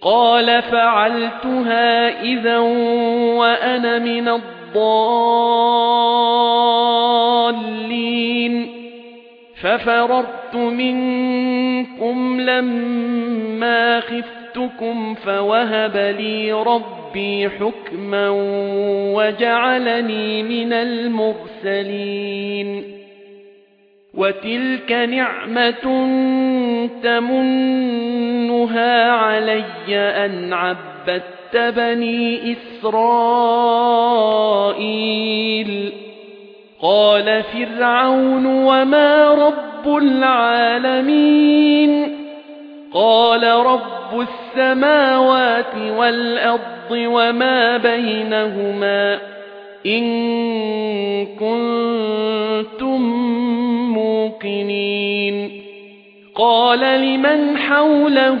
قال فعلتها اذا وأنا من الضالين ففررت منكم لما خفتكم فوهب لي ربي حكما وجعلني من المرسلين وتلك نعمة تمنها علي أن عبدت بني إسرائيل قال فرعون وما رب العالمين قال رب السماوات والأرض وما بينهما إن كنتم موقنين قال لمن حوله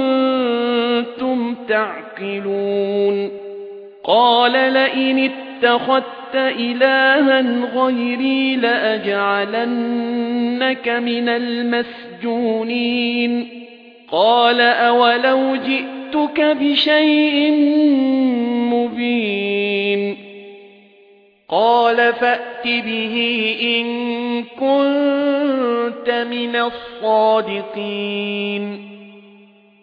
تعقلون قال لئن اتخذت إلها غيري لأجعلنك من المسجونين قال أولو جئتك بشيء مبين قال فأت به إن كنت من الصادقين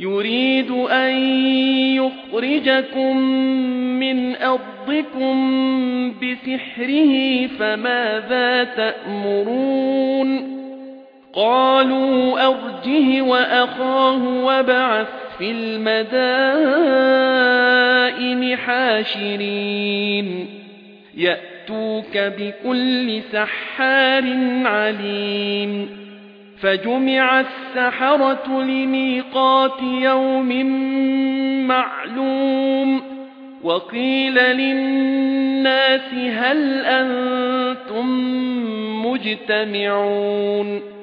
يريد أن يخرجكم من أرضكم بسحره فماذا تأمرون؟ قالوا أرجه وأخاه وابعث في المدائن حاشرين. يأتوك بكل سحار عليم. فجمع السحرة لميقات يوم معلوم وقيل للناس هل أنتم مجتمعون